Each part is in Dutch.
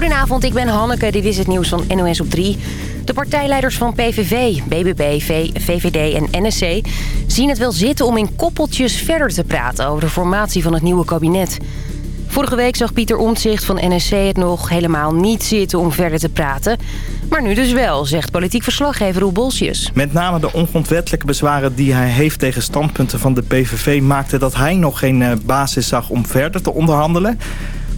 Goedenavond, ik ben Hanneke. Dit is het nieuws van NOS op 3. De partijleiders van PVV, BBB, VVD en NSC zien het wel zitten om in koppeltjes verder te praten over de formatie van het nieuwe kabinet. Vorige week zag Pieter Omtzigt van NSC het nog helemaal niet zitten om verder te praten. Maar nu dus wel, zegt politiek verslaggever Roel Bolsjes. Met name de ongrondwettelijke bezwaren die hij heeft tegen standpunten van de PVV... maakte dat hij nog geen eh, basis zag om verder te onderhandelen.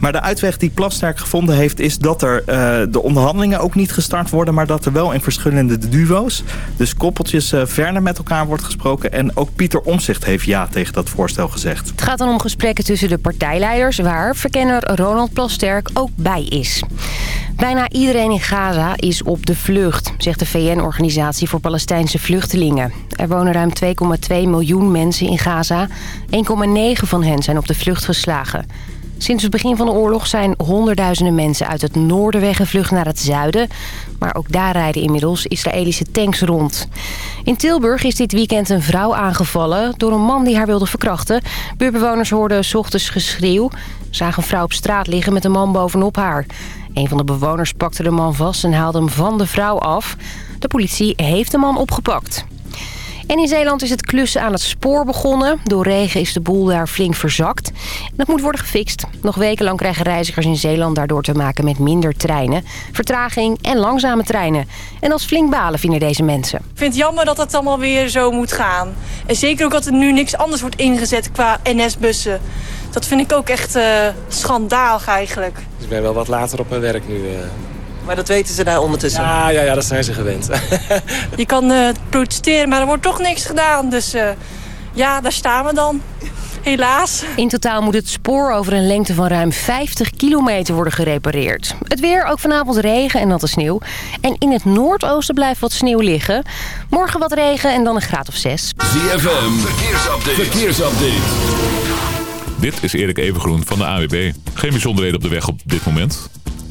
Maar de uitweg die Plasterk gevonden heeft is dat er uh, de onderhandelingen ook niet gestart worden... maar dat er wel in verschillende duo's, dus koppeltjes uh, verder met elkaar wordt gesproken. En ook Pieter Omzicht heeft ja tegen dat voorstel gezegd. Het gaat dan om gesprekken tussen de partijleiders... waar verkenner Ronald Plasterk ook bij is. Bijna iedereen in Gaza is op de vlucht, zegt de VN-organisatie voor Palestijnse vluchtelingen. Er wonen ruim 2,2 miljoen mensen in Gaza. 1,9 van hen zijn op de vlucht geslagen. Sinds het begin van de oorlog zijn honderdduizenden mensen uit het noorden weggevlucht naar het zuiden. Maar ook daar rijden inmiddels Israëlische tanks rond. In Tilburg is dit weekend een vrouw aangevallen door een man die haar wilde verkrachten. Buurbewoners hoorden s ochtends geschreeuw. Zagen een vrouw op straat liggen met een man bovenop haar. Een van de bewoners pakte de man vast en haalde hem van de vrouw af. De politie heeft de man opgepakt. En in Zeeland is het klussen aan het spoor begonnen. Door regen is de boel daar flink verzakt. En dat moet worden gefixt. Nog wekenlang krijgen reizigers in Zeeland daardoor te maken met minder treinen. Vertraging en langzame treinen. En dat is flink balen, vinden deze mensen. Ik vind het jammer dat het allemaal weer zo moet gaan. En zeker ook dat er nu niks anders wordt ingezet qua NS-bussen. Dat vind ik ook echt uh, schandalig eigenlijk. Dus ik ben wel wat later op mijn werk nu. Uh... Maar dat weten ze daar ondertussen? Ja, ja, ja dat zijn ze gewend. je kan uh, protesteren, maar er wordt toch niks gedaan. Dus uh, ja, daar staan we dan. Helaas. In totaal moet het spoor over een lengte van ruim 50 kilometer worden gerepareerd. Het weer, ook vanavond regen en natte sneeuw. En in het noordoosten blijft wat sneeuw liggen. Morgen wat regen en dan een graad of 6. ZFM, verkeersupdate. verkeersupdate. Dit is Erik Evengroen van de AWB. Geen bijzonderheden op de weg op dit moment.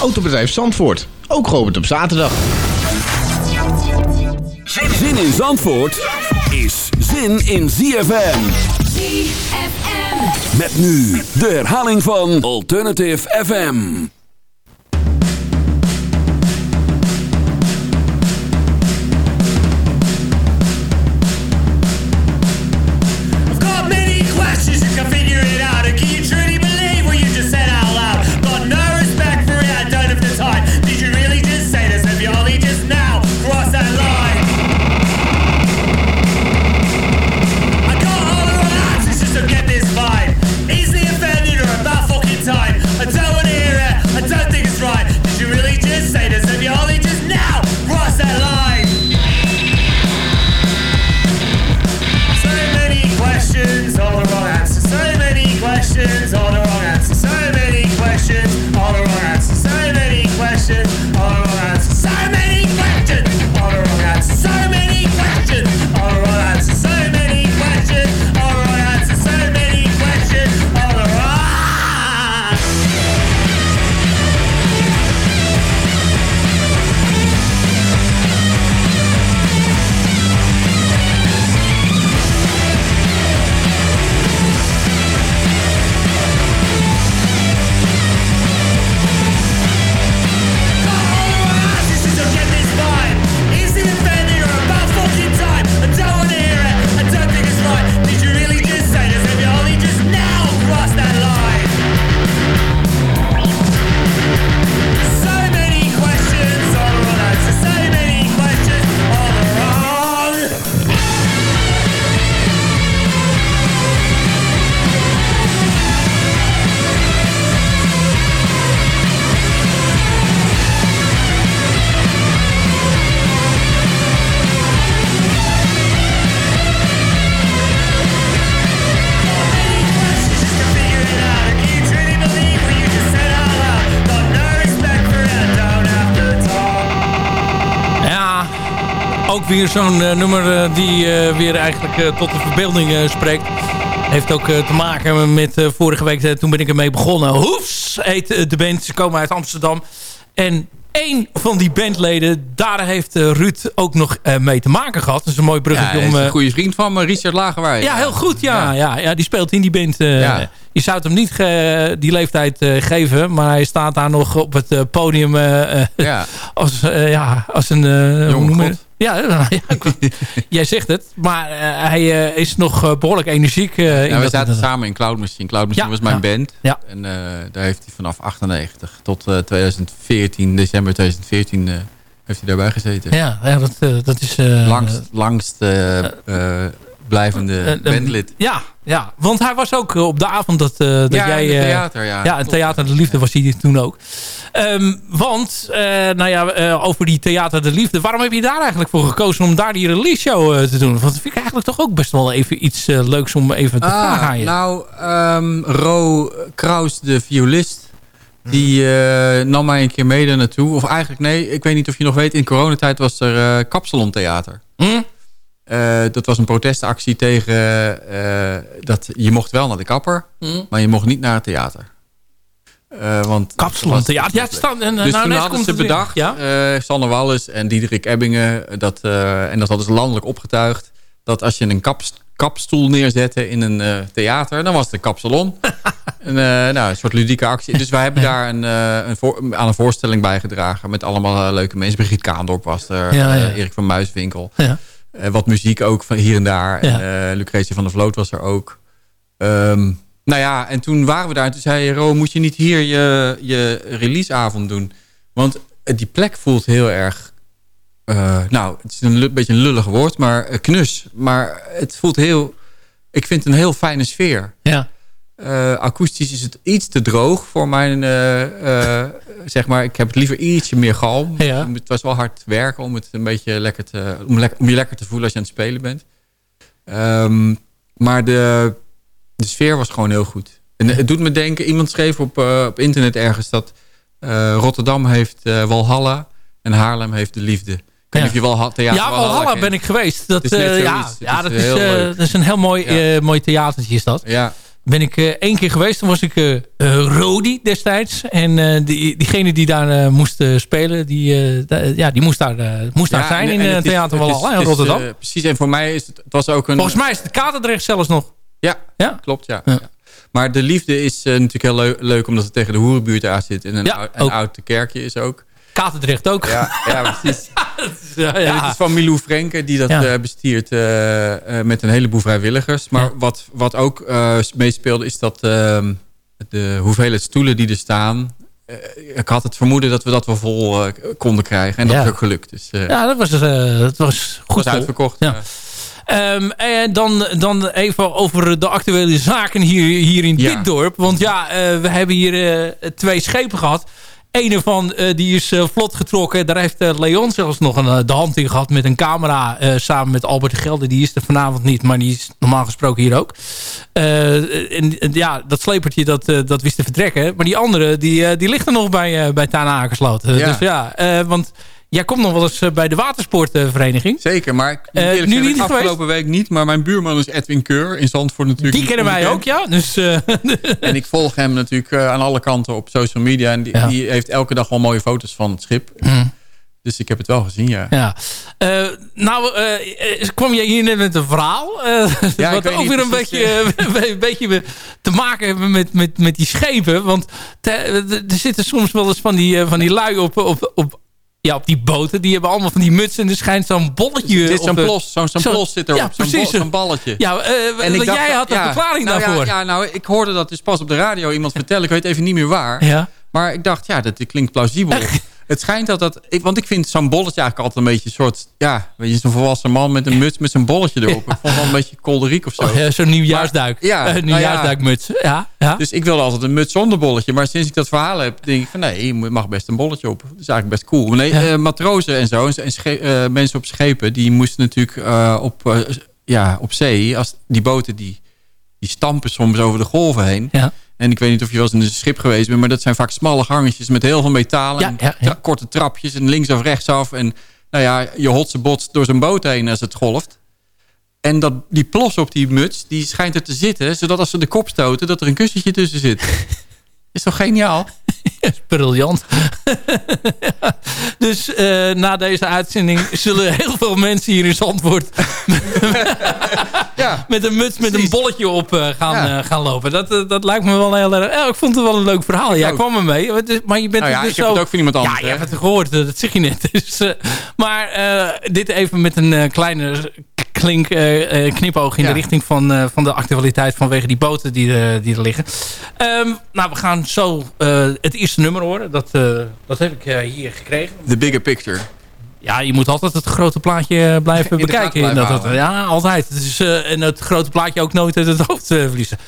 Autobedrijf Zandvoort, ook geopend op zaterdag. Zin in Zandvoort is zin in ZFM. ZFM. Met nu de herhaling van Alternative FM. Zo'n eh, nummer eh, die eh, weer eigenlijk tot de verbeelding spreekt. Heeft ook te maken met vorige week, toen ben ik ermee begonnen. Hoefs heet de band, ze komen uit Amsterdam. En één van die bandleden, daar heeft Ruud ook nog mee te maken gehad. Dat is een mooi bruggetje ja, om... een goede vriend van me, Richard Lagerwij. Ja, heel goed, ja. ja. Ja, die speelt in die band. Ja. Je zou het hem niet die leeftijd geven, maar hij staat daar nog op het podium ja. als, ja, als een... God. Ja, ja jij zegt het. Maar uh, hij uh, is nog uh, behoorlijk energiek. we zaten samen in Cloud Machine. Cloud Machine was mijn band. Ja. En daar heeft hij vanaf 98 tot 2014, december 2014, heeft hij daarbij gezeten. Ja, ja dat, dat is... langst langst blijvende bandlid. Ja, ja, want hij was ook op de avond dat, dat ja, jij... theater, ja. Ja, het Theater de Liefde was hij toen ook. Um, want, uh, nou ja, uh, over die Theater de Liefde. Waarom heb je daar eigenlijk voor gekozen om daar die release show uh, te doen? Want dat vind ik eigenlijk toch ook best wel even iets leuks om even te ah, vragen aan je. Nou, um, Ro Kraus, de violist, die nam mij een keer mee daar naartoe. Of eigenlijk, nee, ik weet niet of je nog weet, in coronatijd was er Kapsalon Theater. Hm? dat was een protestactie tegen dat je mocht wel naar de kapper, hm? maar je mocht niet naar het theater. Uh, want Kapsalon theater. Ja, het staat, en, dus nou, toen hadden ze bedacht, ja? uh, Sanne Wallis en Diederik Ebbingen... Dat, uh, en dat hadden ze landelijk opgetuigd... dat als je een kap, kapstoel neerzette in een theater... dan was het een kapsalon. een, nou, een soort ludieke actie. Dus wij hebben daar een, een voor, aan een voorstelling bijgedragen... met allemaal leuke mensen. Brigitte Kaandorp was er, ja, ja. Erik van Muiswinkel. Ja. Wat muziek ook van hier en daar. En Lucretie van der Vloot was er ook... Um, nou ja, en toen waren we daar. En toen zei je, Ro, moet je niet hier je, je releaseavond doen? Want die plek voelt heel erg... Uh, nou, het is een beetje een lullig woord, maar knus. Maar het voelt heel... Ik vind het een heel fijne sfeer. Ja. Uh, akoestisch is het iets te droog voor mijn... zeg maar, ik heb het liever ietsje meer galm. Ja. Het was wel hard werken om het een beetje lekker te... Om, le om je lekker te voelen als je aan het spelen bent. Um, maar de de sfeer was gewoon heel goed. En het doet me denken, iemand schreef op, op internet ergens dat Rotterdam heeft Walhalla en Haarlem heeft de liefde. Niet of je wel theater Ja, Walhalla ben ik geweest. Dat, is net ja, het ja, is dat, is, heel dat is een heel mooi, Ja. mooi theatertje is dat. Ja. Ben ik één keer geweest, toen was ik Rodi destijds. En die, diegene die daar moest spelen, die, ja, die moest daar, moest daar zijn en- in en het is- Theater is- Walhalla in is, Rotterdam. eh, precies, en voor mij is het, het was ook een... Volgens mij is het Katendrecht zelfs nog. Ja, Ja? klopt, ja. Ja. Maar de liefde is eh, natuurlijk heel leu- leuk omdat het tegen de hoerenbuurt aan zit. En een, Ja, ou- een oud kerkje is ook. Katendrecht ook. Ja, ja precies. ja, het is van Milou Frenke die dat Ja. eh, bestiert eh, eh, met een heleboel vrijwilligers. Maar Ja. wat, wat ook meespeelde is dat ehm, de hoeveelheid stoelen die er staan... ik had het vermoeden dat we dat wel vol konden krijgen. En dat Ja. is ook gelukt. Dus Ja, dat was, eh, dat was goed was uitverkocht. Ja. Ja. Ehm, en dan, dan even over de actuele zaken hier, hier in Ja. dit dorp. Want ja, we hebben hier twee schepen gehad. Eén ervan eh, die is eh, vlot getrokken. Daar heeft eh, Leon zelfs nog een, de hand in gehad met een camera. samen met Albert de Gelder. Die is er vanavond niet, maar die is normaal gesproken hier ook. En, ja, dat slepertje dat, dat wist te vertrekken. Maar die andere, die, die ligt er nog bij, bij Tana Akersloot. Ja. Dus ja, want jij komt nog wel eens eh, bij de watersportvereniging. Zeker, maar ik eerlijk nu zeggen, niet afgelopen week niet. Maar mijn buurman is Edwin Keur in Zandvoort natuurlijk. Die kennen wij ook, ja. Dus, eh, En ik volg hem natuurlijk aan alle kanten op social media. En die, Ja. die heeft elke dag wel mooie foto's van het schip. Mm. Dus ik heb het wel gezien, ja. Ja. Nou, kwam jij hier net met een verhaal? eh Ja, wat ook weer een beetje, een beetje te maken hebben met, met, met die schepen. Want te- er zitten soms wel eens van die, van die lui op, op, op, ja, op die boten. Die hebben allemaal van die mutsen. En er schijnt zo'n bolletje... Op zo'n plos, zo'n zo'n zo- plos zit erop. Ja, zo'n precies. zo'n balletje. Ja, eh, En ik dacht, jij had een ja, verklaring nou daarvoor. Ja, ja, nou, ik hoorde dat dus pas op de radio iemand vertellen. Ik weet even niet meer waar. Ja. Maar ik dacht, ja, dat dit klinkt plausibel. Het schijnt dat dat... Ik, want ik vind zo'n bolletje eigenlijk altijd een beetje een soort... Ja, weet je, zo'n volwassen man met een muts met zo'n bolletje erop. Ik vond het wel een beetje kolderiek of zo. Oh, ja, Zo'n nieuwjaarsduik. Maar- ja, Eh, nou ja. nieuwjaarsduikmuts. Ja. Dus ik wilde altijd een muts zonder bolletje. Maar sinds ik dat verhaal heb, denk ik van nee, je mag best een bolletje op. Dat is eigenlijk best cool. Nee, eh, matrozen en zo, en eh, mensen op schepen, die moesten natuurlijk op, ja, op zee, als die boten die, die stampen soms over de golven heen. Ja. En ik weet niet of je wel eens in een schip geweest bent, maar dat zijn vaak smalle gangetjes met heel veel metalen. Ja, en ja, korte trapjes en linksaf, rechtsaf. En nou ja, je hotse bot door zijn boot heen als het golft. En dat, die plos op die muts, die schijnt er te zitten... zodat als ze de kop stoten, dat er een kussentje tussen zit. Is toch geniaal? briljant. Dus uh, na deze uitzending zullen heel veel mensen hier in Zandvoort... ja, met een muts met een bolletje op uh, gaan, ja. uh, gaan lopen. Dat, dat lijkt me wel heel erg... ik vond het wel een leuk verhaal. Jij kwam er mee. Maar je bent nou ja, dus ik heb het ook van iemand anders. Ja, je hebt het gehoord. Dat zeg je net. Dus, maar dit even met een kleine klink, uh, uh, knipoog in ja. de richting van, uh, van de actualiteit vanwege die boten die, die er liggen. Um, nou, we gaan zo het eerste nummer horen. Dat, dat heb ik hier gekregen. The bigger picture. Ja, je moet altijd het grote plaatje blijven in bekijken. Blijven dat, ja, altijd. Dus, en het grote plaatje ook nooit uit het hoofd verliezen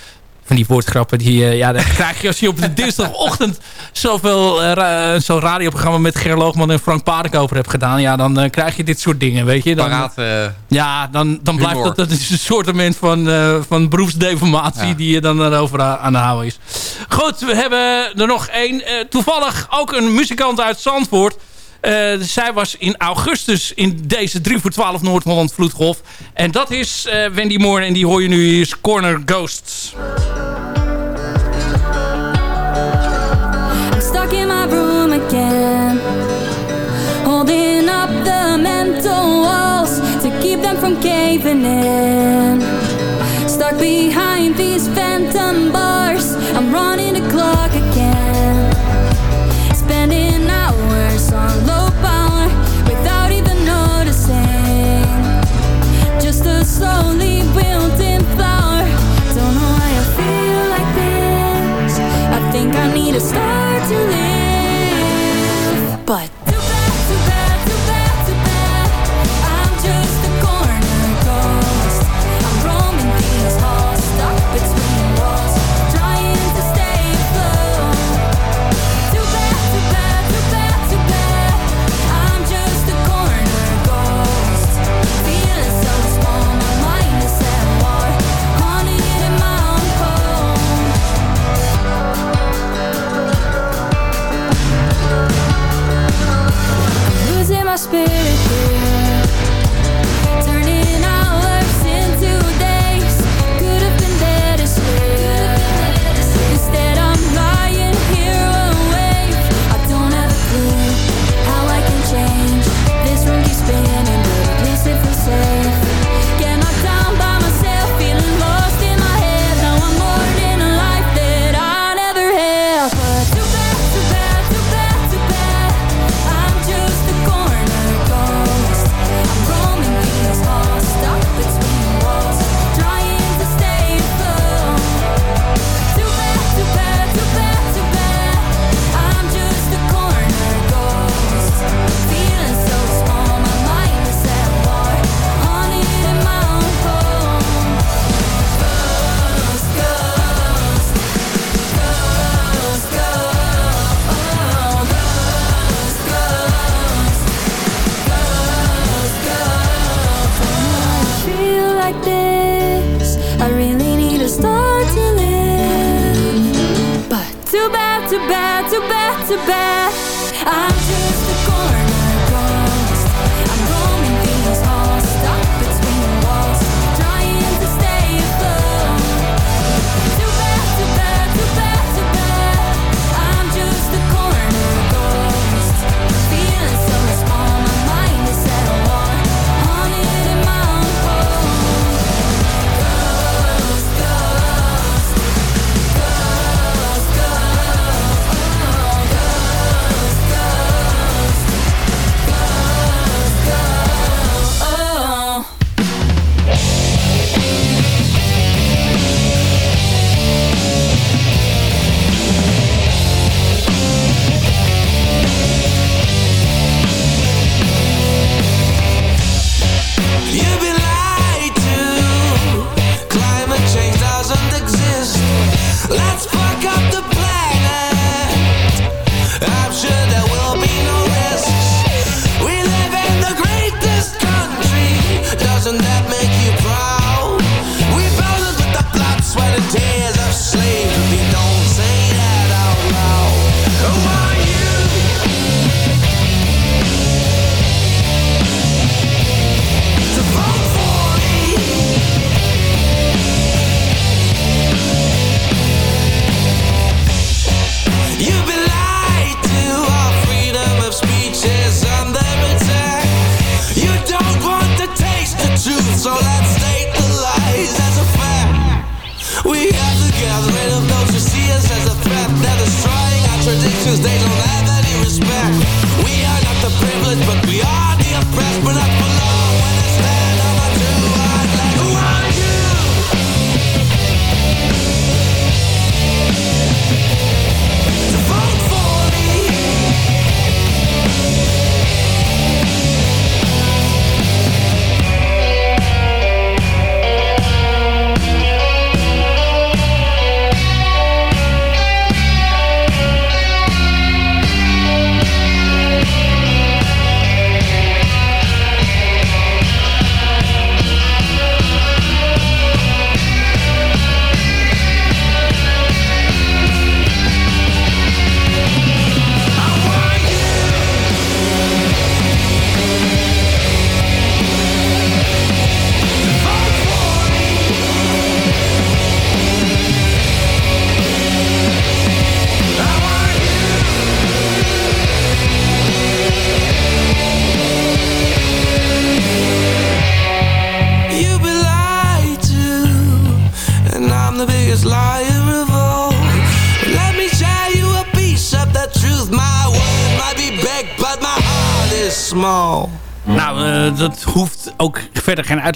van die woordgrappen. Die, uh, ja, dat krijg je als je op de dinsdagochtend zoveel uh, zo'n radioprogramma met Ger Loogman en Frank Paardenkoper hebt gedaan. Ja, dan krijg je dit soort dingen, weet je. Dan, Paraat, ja, dan, dan blijft dat, dat is een soort van, van beroepsdeformatie ja. die je dan erover aan de houden is. Goed, we hebben er nog één. toevallig ook een muzikant uit Zandvoort. Uh, zij was in augustus in deze 3 voor 12 Noord-Holland Vloedgolf. En dat is uh, Wendy Moore en die hoor je nu Corner Ghosts. Holding up the mental walls them from in Stuck behind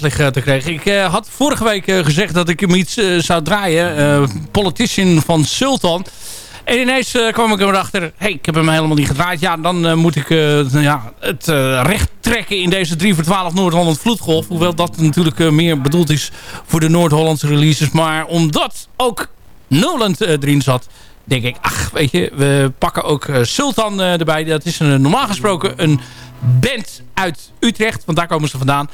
uitleg eh. Ik eh, had vorige week eh, gezegd dat ik hem iets zou draaien. Politician van Sultan. En ineens kwam ik erachter, hey, ik heb hem helemaal niet gedraaid. Ja, dan moet ik nou ja, het recht trekken in deze 3 voor 12 Noord-Holland Vloedgolf. Hoewel dat natuurlijk meer bedoeld is voor de Noord-Hollandse releases. Maar omdat ook Noland erin zat, denk ik, ach, weet je, we pakken ook Sultan erbij. Dat is een, normaal gesproken een band uit Utrecht, want daar komen ze vandaan.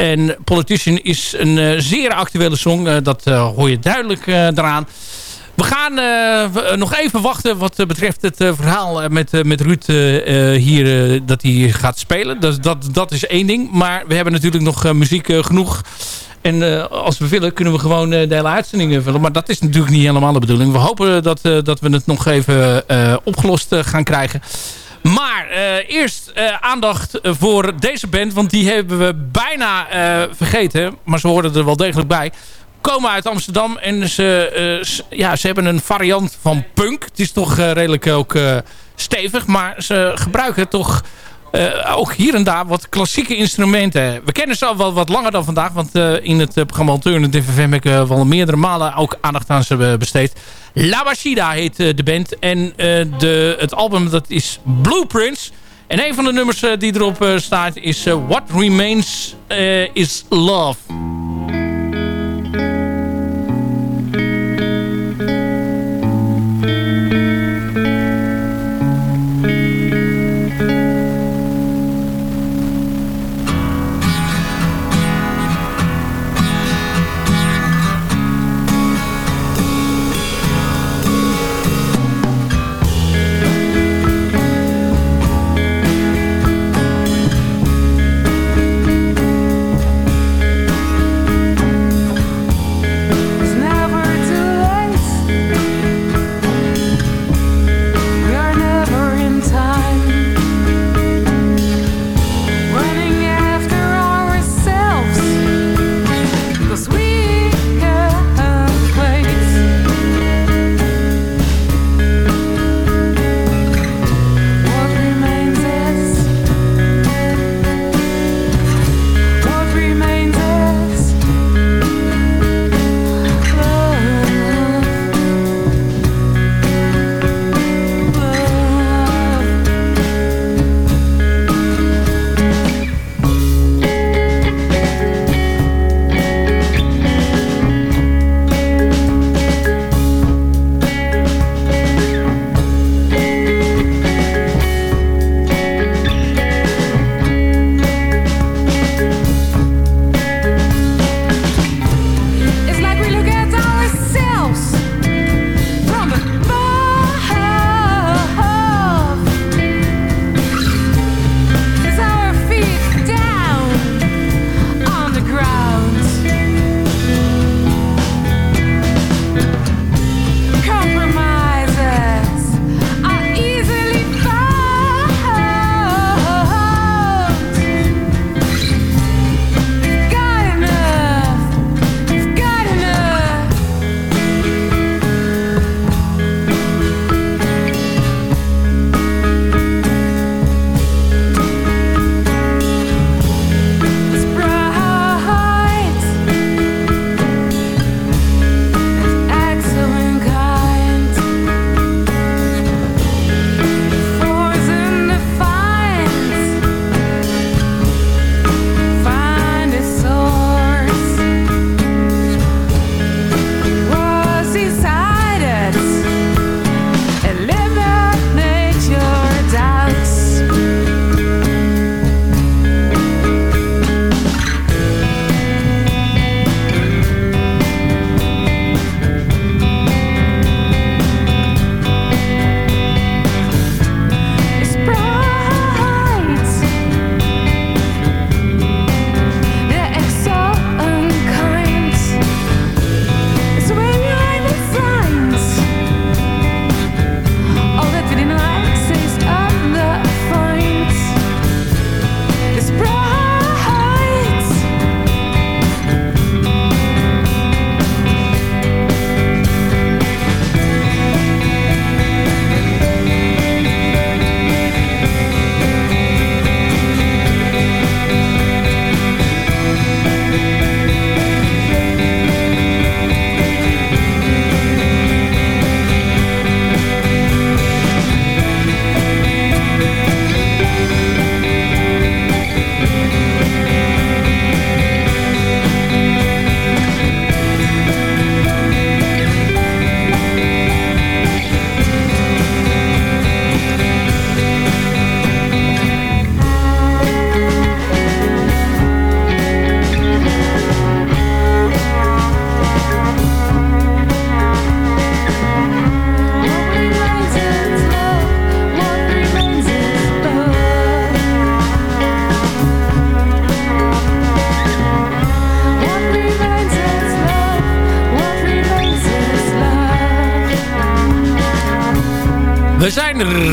En Politician is een eh, zeer actuele song, eh, dat eh, hoor je duidelijk eraan. We gaan nog even wachten wat betreft het verhaal met, met Ruud hier, dat hij gaat spelen. Dat, dat, dat is één ding. Maar we hebben natuurlijk nog muziek genoeg. En als we willen kunnen we gewoon de hele uitzending vullen. Maar dat is natuurlijk niet helemaal de bedoeling. We hopen dat, dat we het nog even opgelost gaan krijgen. Maar eh, eerst eh, aandacht voor deze band. Want die hebben we bijna eh, vergeten. Maar ze horen er wel degelijk bij. Komen uit Amsterdam. En ze, ja, ze hebben een variant van punk. Het is toch redelijk ook stevig. Maar ze gebruiken toch eh, ook hier en daar wat klassieke instrumenten. We kennen ze al wel wat langer dan vandaag. Want eh, in het eh, programma Alternative FM heb ik wel meerdere malen ook aandacht aan ze besteed. La Bashida heet de band. En de, het album dat is Blueprints. En een van de nummers die erop staat is What Remains is Love.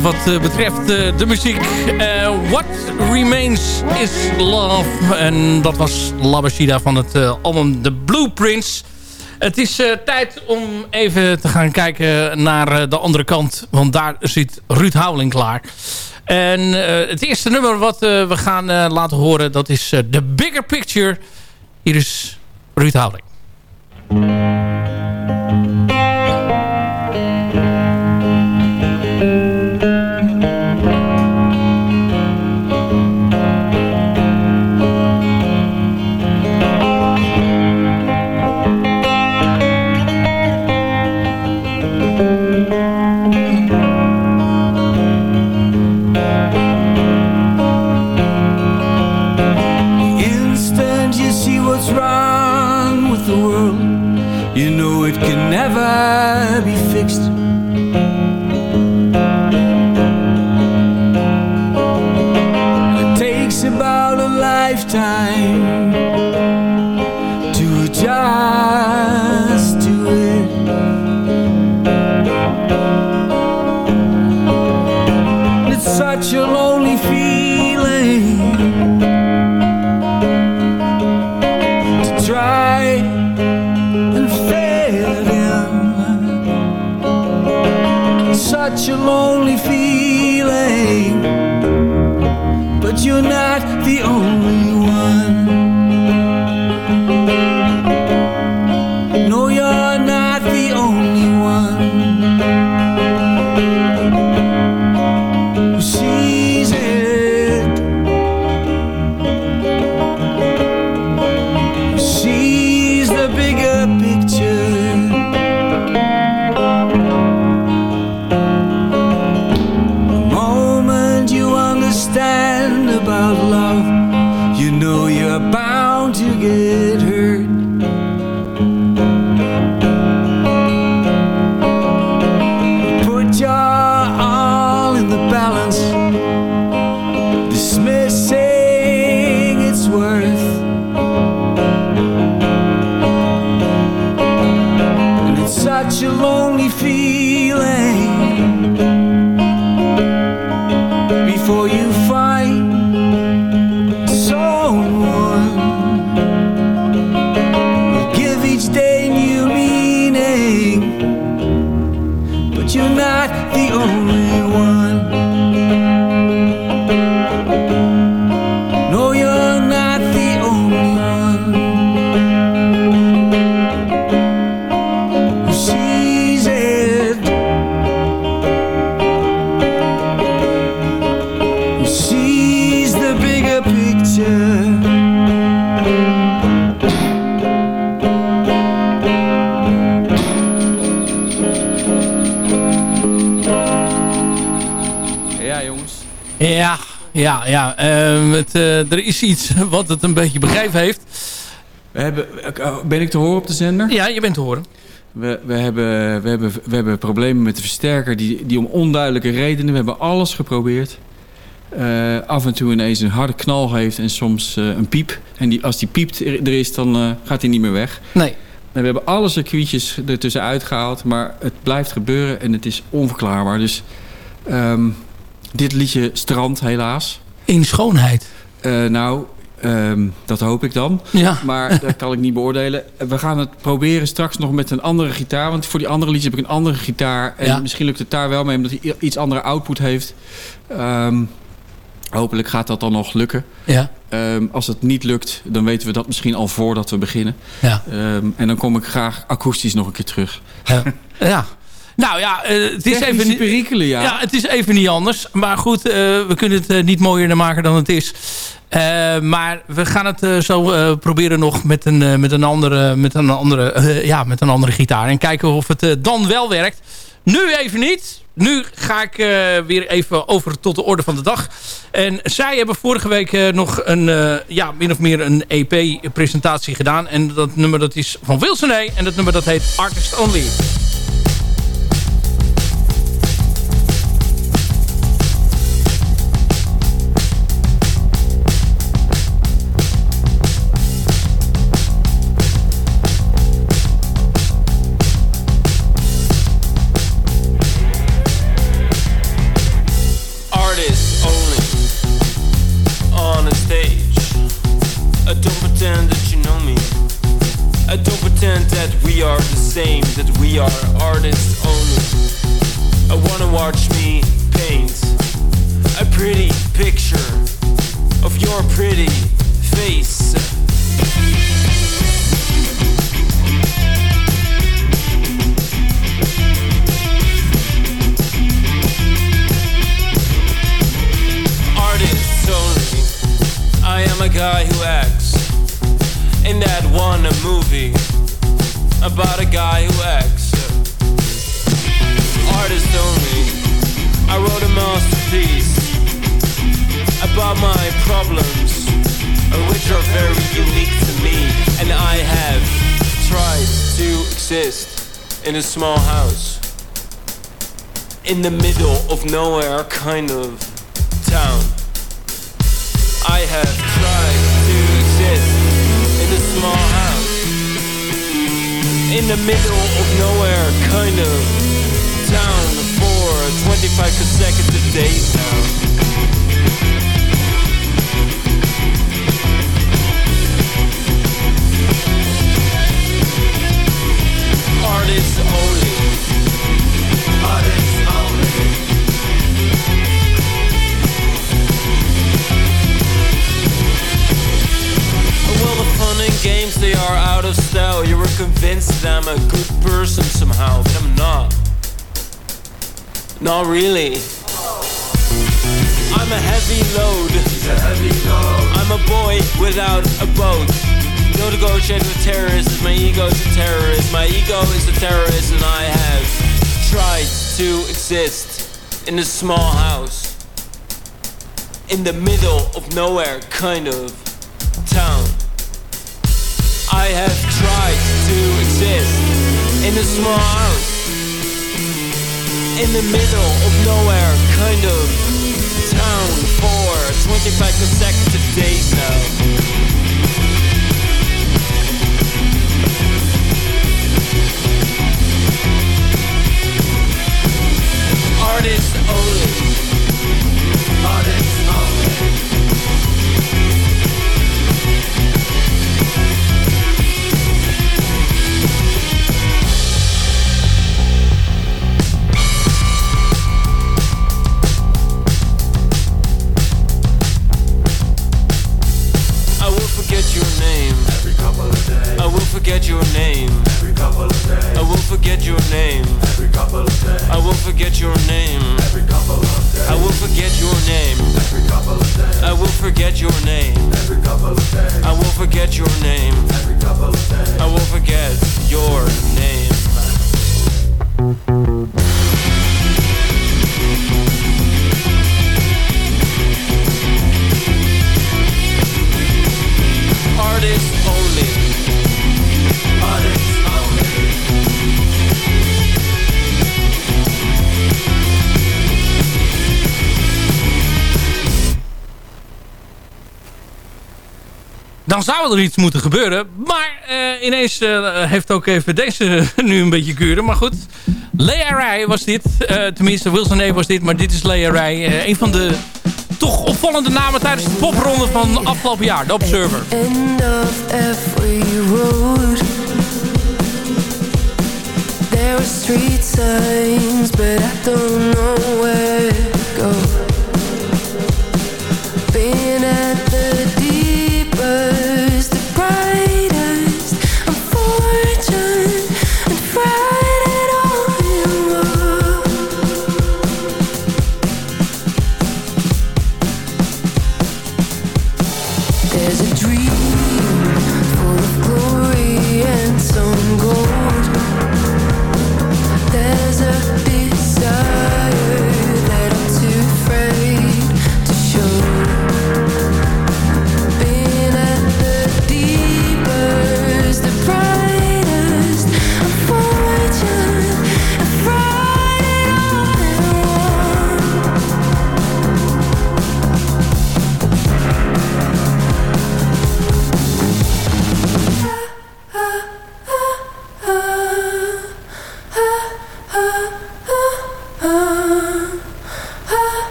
Wat eh, betreft eh, de muziek. Eh, What Remains is Love. En dat was Labashida van het album The Blueprints. Het is tijd om even te gaan kijken naar de andere kant. Want daar zit Ruud Houweling klaar. En het eerste nummer wat we gaan laten horen... dat is The Bigger Picture. Hier is Ruud Houweling. time. Iets wat het een beetje begrepen heeft. We hebben, ben ik te horen op de zender? Ja, je bent te horen. We, we, hebben, we, hebben, we hebben problemen met de versterker die, die om onduidelijke redenen... We hebben alles geprobeerd. Eh, af en toe ineens een harde knal heeft en soms eh, een piep. En die, als die piept er er is, dan eh, gaat hij niet meer weg. Nee. En we hebben alle circuitjes ertussen uitgehaald. Maar het blijft gebeuren en het is onverklaarbaar. Dus ehm, dit liedje strand helaas. In schoonheid. Eh, nou, ehm, dat hoop ik dan. Ja. Maar dat kan ik niet beoordelen. We gaan het proberen straks nog met een andere gitaar. Want voor die andere liedjes heb ik een andere gitaar. En Ja. misschien lukt het daar wel mee, omdat hij iets andere output heeft. Ehm, hopelijk gaat dat dan nog lukken. Ja. Ehm, als het niet lukt, dan weten we dat misschien al voordat we beginnen. Ja. En dan kom ik graag akoestisch nog een keer terug. Ja. ja. Nou ja, eh, het is even niet... perikelen, ja. Ja, het is even niet anders. Maar goed, eh, we kunnen het eh, niet mooier maken dan het is. Maar we gaan het zo proberen nog met een, met een andere, met een andere, ja, met een andere gitaar. En kijken of het dan wel werkt. Nu even niet. Nu ga ik weer even over tot de orde van de dag. En zij hebben vorige week nog een, ja, min of meer een EP-presentatie gedaan. En dat nummer dat is van Wilson A. En dat nummer dat heet Artist Only. Same, that we are artists only. I wanna watch me paint a pretty picture of your pretty face. A small house in the middle of nowhere kind of town. I have tried to exist in a small house in the middle of nowhere kind of town for 25 consecutive days now. Games, they are out of style. You were convinced that I'm a good person somehow, but I'm not. Not really. I'm a heavy load. I'm a boy without a boat. No negotiate with terrorists. My ego's a terrorist. My ego is a terrorist, and I have tried to exist in a small house in the middle of nowhere, kind of town. I have tried to exist in a small house in the middle of nowhere, kind of town for 25 consecutive zou er iets moeten gebeuren. Maar eh, ineens eh, heeft ook even deze nu een beetje kuren. Maar goed. Lea Rai was dit. Eh, tenminste, Wilson was dit. Maar dit is Lea Rai. Een van de toch opvallende namen tijdens de popronde van afgelopen jaar. De Observer. There street signs But go at the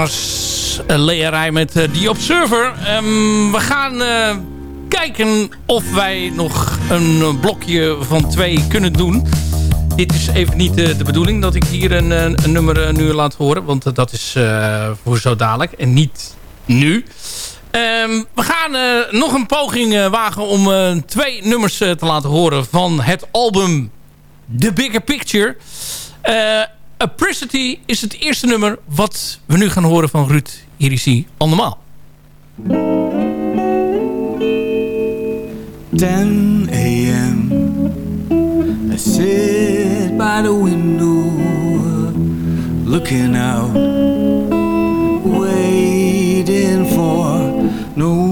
was Lea Rij met uh, The Observer. Um, we gaan uh, kijken of wij nog een blokje van twee kunnen doen. Dit is even niet de bedoeling dat ik hier een, een nummer nu laat horen. Want dat is voor zo dadelijk en niet nu. Um, we gaan nog een poging wagen om twee nummers te laten horen van het album The Bigger Picture. Apricity is het eerste nummer wat we nu gaan horen van Ruud Irici andermaal. 10 a.m. I sit by the window looking out waiting for no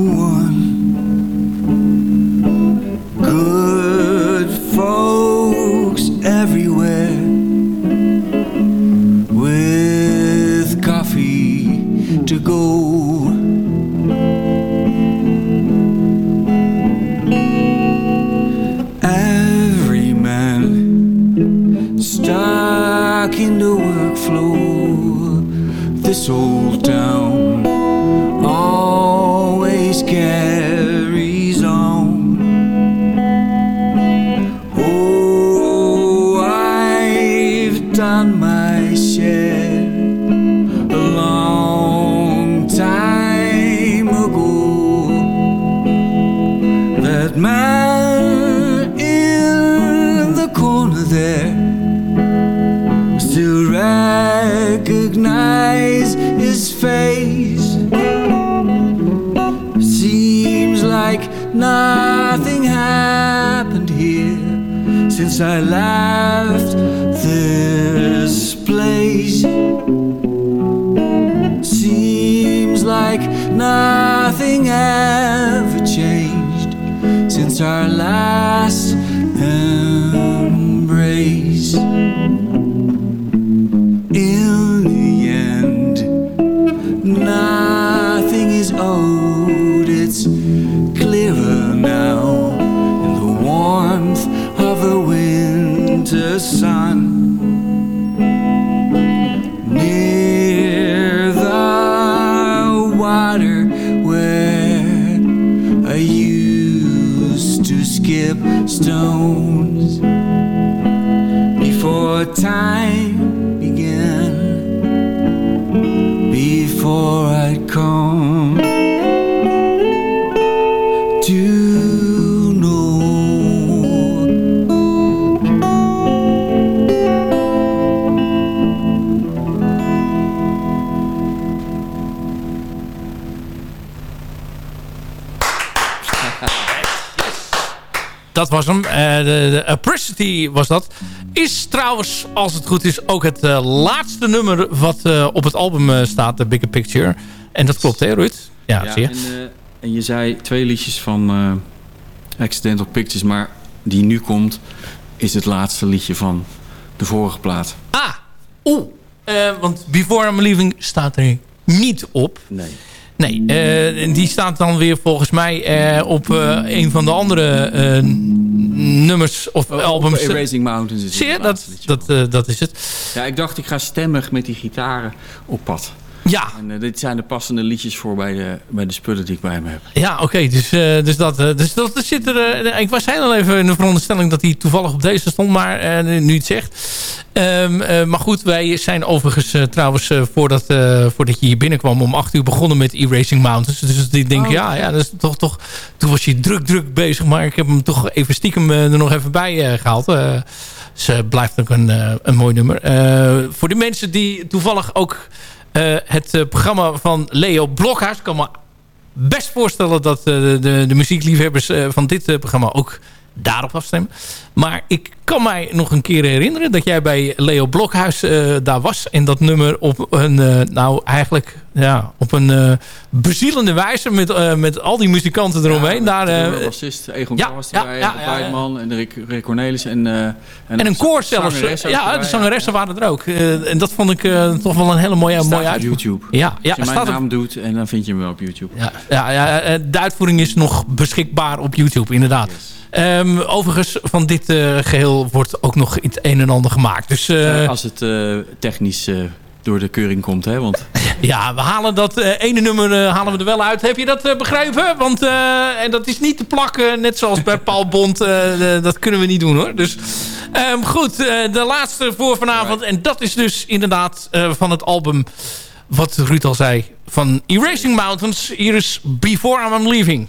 go. Every man stuck in the workflow. This old town there still recognize his face. Seems like nothing happened here since I left this place. Seems like nothing ever changed since our last Dat was hem. Uh, de, de Apricity was dat. Is trouwens, als het goed is, ook het uh, laatste nummer wat uh, op het album staat, The Bigger Picture. En dat klopt, hè Ruud? Ja, Ja, zie je. en, en je zei twee liedjes van Accidental Pictures, maar die nu komt, is het laatste liedje van de vorige plaat. Ah, oeh. want Before I'm Leaving staat er niet op. Nee. Nee, eh, die staat dan weer volgens mij eh, op eh, een van de andere nummers of albums. Op Erasing Mountains is het Zie je, dat, dat, dat is het. Ja, ik dacht ik ga stemmig met die gitaren op pad. Ja. En eh, dit zijn de passende liedjes voor bij de, bij de spullen die ik bij me heb. Ja, oké. dus, eh, dus, dat, eh, dus dat zit er... eh, ik was heel even in de veronderstelling dat hij toevallig op deze stond. Maar eh, nu het zegt. Ehm, eh, maar goed, wij zijn overigens trouwens eh, voordat, eh, voordat je hier binnenkwam om 8 uur begonnen met Erasing Mountains. Dus ik denk, Oh, ja, ja, dat is toch, toch... Toen was je druk, druk bezig. Maar ik heb hem toch even stiekem er nog even bij eh, gehaald. Eh, dus blijft ook een, eh, een mooi nummer. Eh, voor de mensen die toevallig ook het eh, programma van Leo Blokhuis... kan me best voorstellen dat eh, de, de, muziekliefhebbers eh, van dit eh, programma ook daarop afstemmen. Maar ik kan mij nog een keer herinneren dat jij bij Leo Blokhuis eh, daar was. En dat nummer op een, eh, nou eigenlijk ja, op een eh, bezielende wijze met, met al die muzikanten eromheen. daar, eh, de bassist Egon ja, ja, was ja, erbij, ja, ja, ja. En Rick, Rick Cornelis en, en, en een koor zelfs. Ja, de zangeressen waren er ook. En dat vond ik toch wel een hele mooie, Staat mooie uitvoering. YouTube. Ja, ja Als je mijn staat op naam doet en dan vind je hem wel op YouTube. Ja, ja, ja, de uitvoering is nog beschikbaar op YouTube, inderdaad. Ehm, overigens, van dit eh, geheel wordt ook nog het een en ander gemaakt. Dus, eh, Als het eh, technisch door de keuring komt, hè? Want Ja, we halen dat ene nummer halen we er wel uit. Heb je dat begrepen? Want en dat is niet te plakken, net zoals bij Paul Bond. dat kunnen we niet doen hoor. Dus ehm, goed, de laatste voor vanavond. En dat is dus inderdaad van het album, wat Ruud al zei, van Erasing Mountains. Hier is Before I'm Leaving.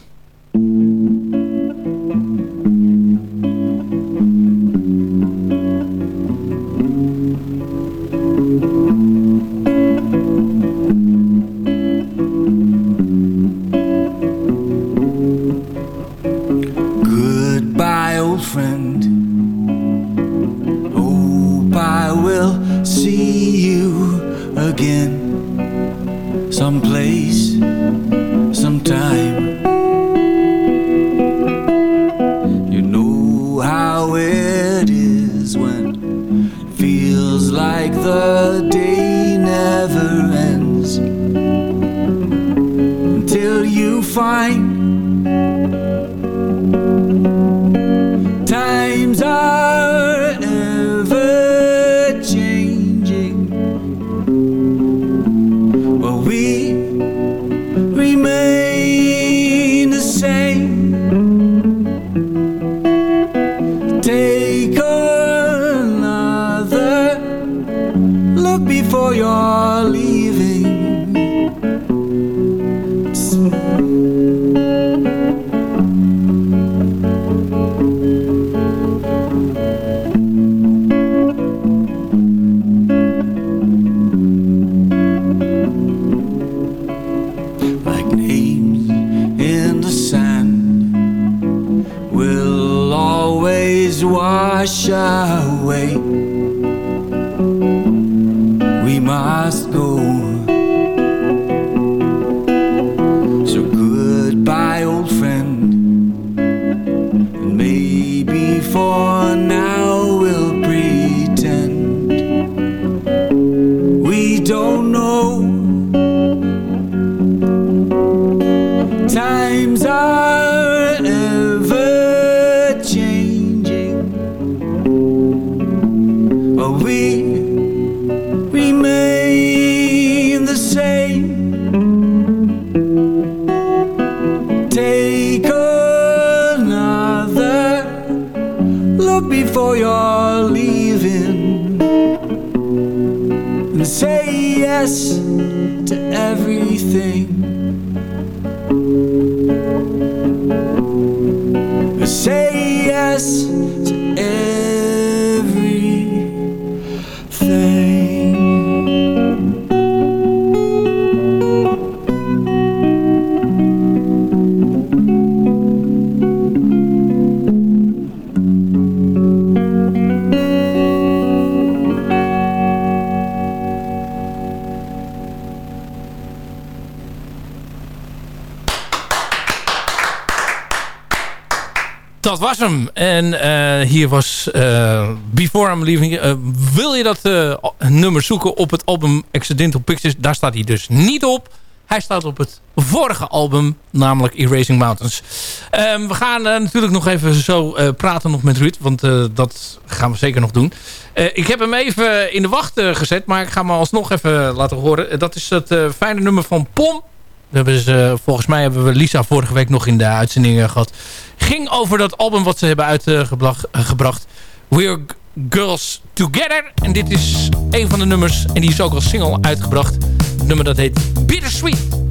En eh, hier was eh, Before I'm Leaving. Eh, wil je dat nummer zoeken op het album Accidental Pictures? Daar staat hij dus niet op. Hij staat op het vorige album, namelijk Erasing Mountains. Ehm, we gaan natuurlijk nog even zo praten nog met Ruud. Want dat gaan we zeker nog doen. Ik heb hem even in de wacht gezet. Maar ik ga hem alsnog even laten horen. Dat is het fijne nummer van Pom. Hebben ze, volgens mij hebben we Lisa vorige week nog in de uitzending eh, gehad. Ging over dat album wat ze hebben uitgebracht. We're Girls Together. En dit is een van de nummers. En die is ook als single uitgebracht. Het nummer dat heet Bittersweet.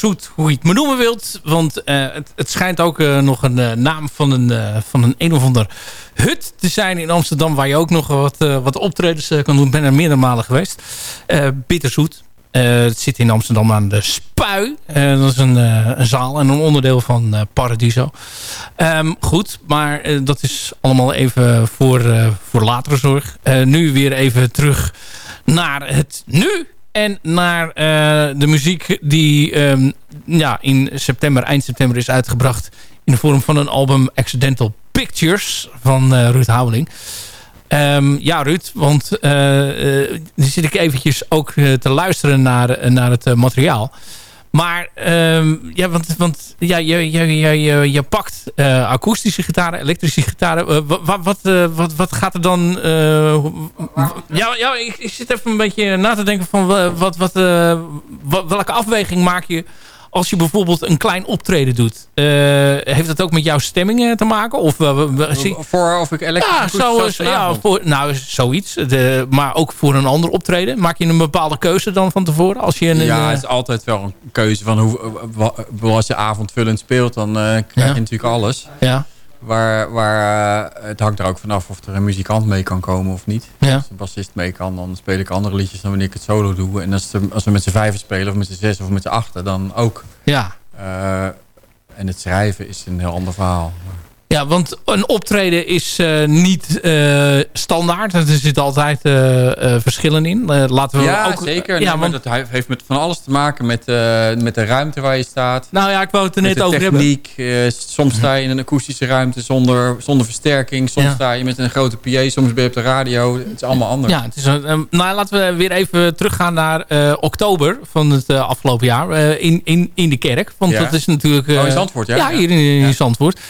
Bitterzoet, hoe je het maar noemen wilt. Want eh, het, het schijnt ook eh, nog een eh, naam van een, van een een of ander hut te zijn in Amsterdam... waar je ook nog wat, wat optredens kan doen. Ik ben er meerdere malen geweest. Bitterzoet. Het zit in Amsterdam aan de Spui. Dat is een, zaal en een onderdeel van Paradiso. Ehm, goed, maar dat is allemaal even voor, voor latere zorg. Nu weer even terug naar het nu. En naar eh, de muziek die ehm, ja, in september, eind september is uitgebracht. In de vorm van een album Accidental Pictures van eh, Ruud Houweling. Ehm, ja, Ruud, want nu zit ik eventjes ook te luisteren naar, naar het materiaal. Maar ehm, ja, want, want ja, je, je, je, je, je pakt eh, akoestische gitaren, elektrische gitaren. Eh, wa- wa- wat, eh, wat, wat gaat er dan... ja, ja ik, ik zit even een beetje na te denken van wa- wat, wat, wa- welke afweging maak je als je bijvoorbeeld een klein optreden doet. Eh, heeft dat ook met jouw stemming eh, te maken? Of, zie- Voor of ik elektrisch ja, zo, ja voor, nou, zoiets. De, maar ook voor een ander optreden. Maak je een bepaalde keuze dan van tevoren? Als je een, ja, het is altijd wel een keuze van hoe, als je avondvullend speelt, dan krijg Ja. je natuurlijk alles. Ja. Waar, waar, eh, het hangt er ook vanaf of er een muzikant mee kan komen of niet. Ja. Als een bassist mee kan, dan speel ik andere liedjes dan wanneer ik het solo doe. En als, de- als we met z'n vijven spelen, of met z'n zes of met z'n achten, dan ook. Ja. Eh, en het schrijven is een heel ander verhaal. Ja, want een optreden is eh, niet eh, standaard. Er zitten altijd eh, verschillen in. Laten we ja, ook, zeker. Ja, want, dat he- heeft met van alles te maken met, met de ruimte waar je staat. nou ja, ik wou het er net de over hebben. techniek. Eh, soms sta je in een akoestische ruimte zonder, zonder versterking. Soms Ja. sta je met een grote PA. Soms ben je op de radio. Het is allemaal anders. Ja, het is een, nou, laten we weer even teruggaan naar oktober van het afgelopen jaar. in, in, in de kerk. Want Ja. dat is natuurlijk... Oh, in Zandvoort, ja? Ja, hier in, in Zandvoort.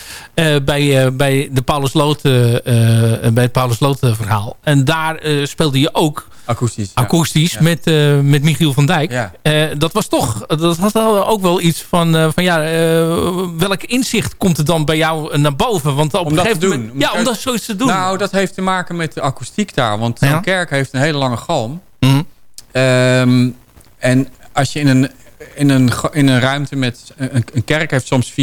Bij, eh, bij, de Paulus eh, eh, bij het Paulus verhaal. En daar speelde je ook Akoestisch. akoestisch Ja. met, met Michiel van Dijk. Ja. Dat was toch, dat had ook wel iets van, van ja, welk inzicht komt er dan bij jou naar boven? Want op Om een dat gegeven moment, Om ja, om dat zoiets te doen. Nou, dat heeft te maken met de akoestiek daar. Want Ja. kerk heeft een hele lange galm. Mhm. Ehm, en als je in een, in een, in een ruimte met... Een, een kerk heeft soms 4,5.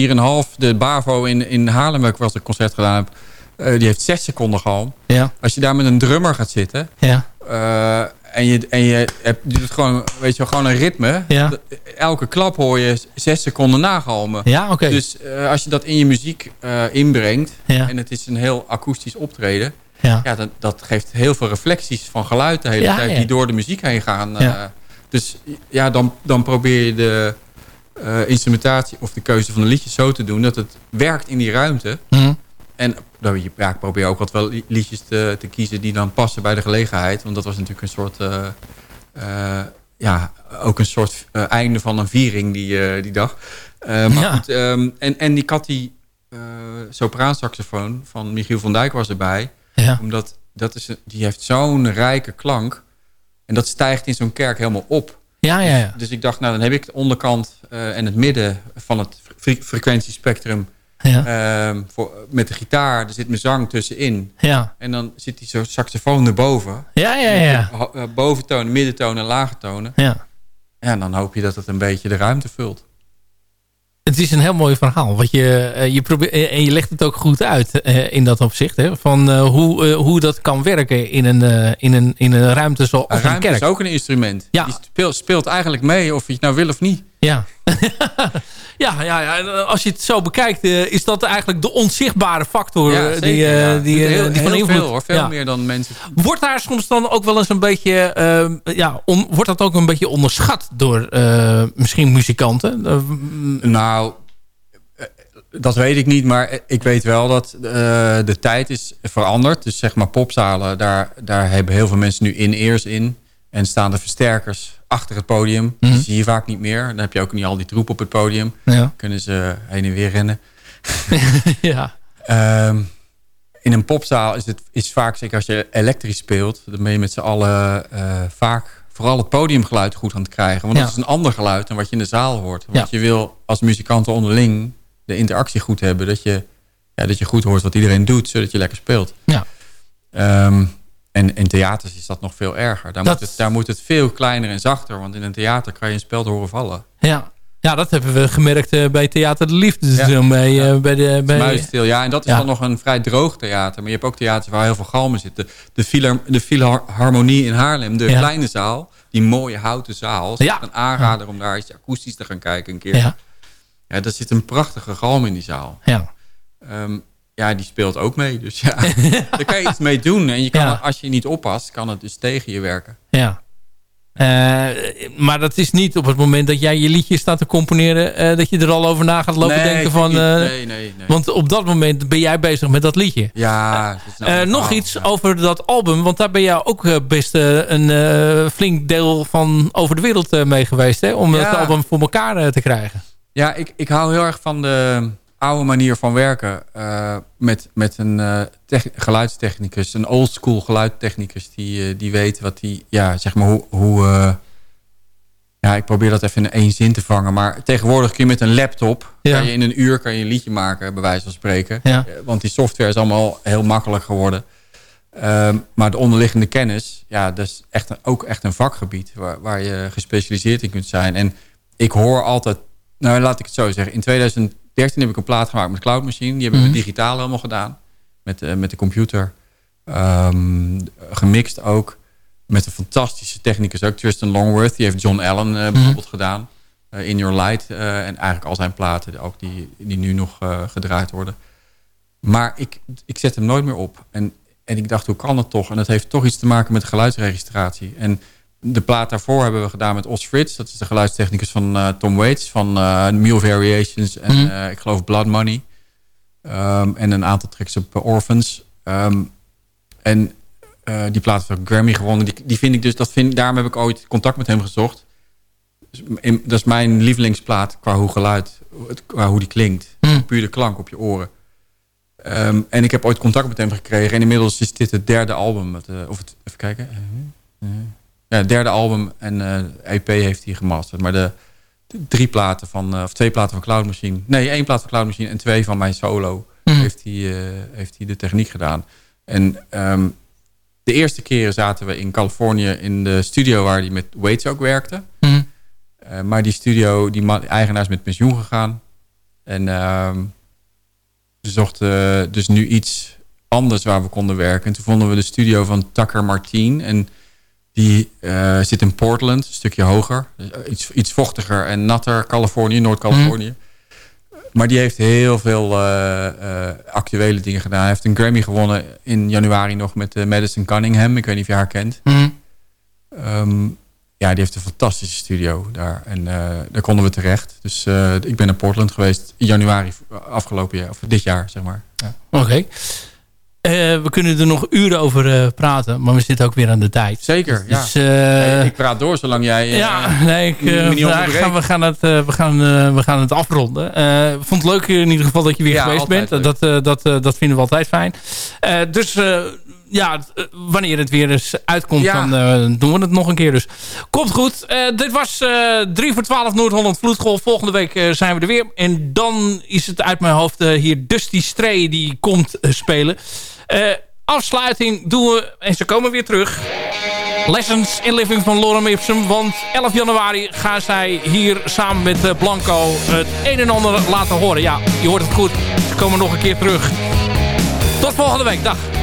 De Bavo in, in Haarlem, waar ik wel eens een concert gedaan heb... eh, die heeft 6 seconden galm. Ja. Als je daar met een drummer gaat zitten... Ja. eh, en je, en je, hebt, je doet gewoon, weet je wel, gewoon een ritme. Ja. Elke klap hoor je 6 seconden nagalmen. Ja, oké. Dus eh, als je dat in je muziek inbrengt... Ja. en het is een heel akoestisch optreden... Ja. Ja, dat, dat geeft heel veel reflecties van geluid de hele tijd... die door de muziek heen gaan. Ja. Dus ja, dan, dan probeer je de, eh, instrumentatie of de keuze van de liedjes zo te doen dat het werkt in die ruimte. Mhm. En je- ja, ik probeer ook altijd wel li- liedjes te, te kiezen die dan passen bij de gelegenheid. Want dat was natuurlijk een soort, eh, eh, ja, ook een soort einde van een viering die, die dag. Maar Ja. goed, ehm, en, en die had die sopraansaxofoon van Michiel van Dijk was erbij. Ja. Omdat dat is, die heeft zo'n rijke klank. En dat stijgt in zo'n kerk helemaal op. Ja, ja, ja. Dus ik dacht, nou dan heb ik de onderkant eh, en het midden van het fre- frequentiespectrum Ja. ehm, voor, met de gitaar. Er zit mijn zang tussenin. Ja. En dan zit die zo saxofoon erboven. Ja, ja, ja. Eh, Boventonen, middentonen en lage tonen. Ja, en dan hoop je dat het een beetje de ruimte vult. Het is een heel mooi verhaal. Want je, eh, je probeert, en je legt het ook goed uit eh, in dat opzicht. Hè, van eh, hoe, eh, hoe dat kan werken in een, eh, in een, in een ruimte zoals Een een ruimte kerk. is ook een instrument. Ja. Die speelt, speelt eigenlijk mee of je het nou wil of niet. Ja. ja, ja, ja. En, eh, Als je het zo bekijkt, eh, is dat eigenlijk de onzichtbare factor Ja, eh, zeker, die, eh, ja. die, heel, die van heel invloed... veel hoor. Veel Ja. meer dan mensen. Wordt daar soms dan ook wel eens een beetje... eh, ja, on- wordt dat ook een beetje onderschat door eh, misschien muzikanten? Nou, dat weet ik niet, maar ik weet wel dat eh, de tijd is veranderd. Dus zeg maar popzalen, daar, daar hebben heel veel mensen nu in-ears in. En staan de versterkers achter het podium. Mhm. Die zie je vaak niet meer. Dan heb je ook niet al die troep op het podium. Ja. Kunnen ze heen en weer rennen. ja. Ehm, in een popzaal is het is vaak, zeker als je elektrisch speelt... dan ben je met z'n allen eh, vaak vooral het podiumgeluid goed aan het krijgen. Want Ja. dat is een ander geluid dan wat je in de zaal hoort. Want Ja. je wil als muzikanten onderling de interactie goed hebben. Dat je, ja, dat je goed hoort wat iedereen doet, zodat je lekker speelt. Ja. Ehm, en in theaters is dat nog veel erger. Daar, Dat- moet het, daar moet het veel kleiner en zachter. Want in een theater kan je een speld horen vallen. Ja. ja, dat hebben we gemerkt eh, bij Theater de Liefde. Ja. bij, eh, bij de, bij, Muisstil, ja. En dat is Ja. dan nog een vrij droog theater. Maar je hebt ook theaters waar heel veel galmen zitten. De, Philhar de Philharmonie in Haarlem, de Ja. kleine zaal. Die mooie houten zaal. Ja. een aanrader om daar eens akoestisch te gaan kijken een keer. Ja. Ja, daar zit een prachtige galm in die zaal. Ja. Ehm, ja, die speelt ook mee. Dus ja, daar kan je iets mee doen. En je kan, Ja. als je niet oppast, kan het dus tegen je werken. Ja. Eh, maar dat is niet op het moment dat jij je liedje staat te componeren... eh, dat je er al over na gaat lopen Nee, denken van... eh. Nee, nee, nee. Want op dat moment ben jij bezig met dat liedje. Ja, ander nog verhaal. iets over dat album. Want daar ben jij ook best een flink deel van over de wereld mee geweest. Hè? Om Ja. het album voor elkaar te krijgen. Ja, ik, ik hou heel erg van de oude manier van werken. eh, met, met een tech- geluidstechnicus, een oldschool geluidstechnicus... die, eh, die weet wat die, ja, zeg maar hoe... hoe ja, ik probeer dat even in één zin te vangen. Maar tegenwoordig kun je met een laptop... Ja. Kan je in een uur kan je een liedje maken, bij wijze van spreken. Ja. Want die software is allemaal heel makkelijk geworden. Ehm, maar de onderliggende kennis, ja, dat is echt een, ook echt een vakgebied... Waar, waar je gespecialiseerd in kunt zijn. En ik hoor altijd... Nou, laat ik het zo zeggen. In 2013 heb ik een plaat gemaakt met Cloud Machine. Die hebben Mhm. we digitaal helemaal gedaan. Met, eh, met de computer. Ehm, gemixt ook. Met een fantastische technicus ook. Tristan Longworth. Die heeft John Allen eh, bijvoorbeeld gedaan. Eh, In Your Light. en eigenlijk al zijn platen. Ook die, die nu nog gedraaid worden. Maar ik, ik zet hem nooit meer op. En, en ik dacht, hoe kan dat toch? En dat heeft toch iets te maken met de geluidsregistratie. En de plaat daarvoor hebben we gedaan met Os Fritz. Dat is de geluidstechnicus van eh, Tom Waits. Van Mule Variations en Mhm. eh, ik geloof Blood Money. Ehm, en een aantal tracks op Orphans. Ehm, en die plaat ook Grammy gewonnen. Die, die vind ik dus, dat vind, daarom heb ik ooit contact met hem gezocht. Dus in- dat is mijn lievelingsplaat qua hoe geluid, het- qua hoe die klinkt. Hmm. Puur de klank op je oren. Ehm, en ik heb ooit contact met hem gekregen. En inmiddels is dit het derde album. Eh, of het, even kijken. Ja, derde album en eh EP heeft hij gemasterd. Maar de, de drie platen van, eh, of twee platen van Cloud Machine. Nee, één plaat van Cloud Machine en twee van mijn solo. Mhm. Heeft, hij, eh, heeft hij de techniek gedaan. En ehm, de eerste keren zaten we in Californië in de studio waar hij met Waits ook werkte. Mhm. Maar die studio, die eigenaar is met pensioen gegaan. En ehm ze zochten dus nu iets anders waar we konden werken. En toen vonden we de studio van Tucker Martin. En die eh, zit in Portland, een stukje hoger. Eh, iets, iets vochtiger en natter, Californië, Noord-Californië. Maar die heeft heel veel eh, actuele dingen gedaan. Hij heeft een Grammy gewonnen in januari nog met Madison Cunningham. Ik weet niet of je haar kent. Mhm. Ehm, ja, die heeft een fantastische studio daar. En daar konden we terecht. Dus ik ben naar Portland geweest in januari afgelopen jaar. Of dit jaar, zeg maar. Ja. Oké. We kunnen er nog uren over eh, praten, maar we zitten ook weer aan de tijd. Zeker, ja. Dus, eh, Nee, ik praat door zolang jij... eh, ja, nee, ik, eh, gaan, we, gaan het, eh, we, gaan, eh, we gaan het afronden. Eh, vond het leuk in ieder geval dat je weer Ja, geweest bent. Dat, eh, dat, eh, dat vinden we altijd fijn. Eh, dus eh, ja, eh, wanneer het weer eens uitkomt, Ja. dan eh, doen we het nog een keer. Dus komt goed. Eh, dit was eh 3 voor 12 Noord-Holland Vloedgolf. Volgende week eh, zijn we er weer. En dan is het uit mijn hoofd eh, hier Dusty Stray die komt eh, spelen. Eh, afsluiting doen we, en ze komen weer terug. Lessons in Living van Lorem Ipsum. Want 11 januari gaan zij hier samen met eh, Blanco het een en ander laten horen. Ja, je hoort het goed. Ze komen nog een keer terug. Tot volgende week. Dag.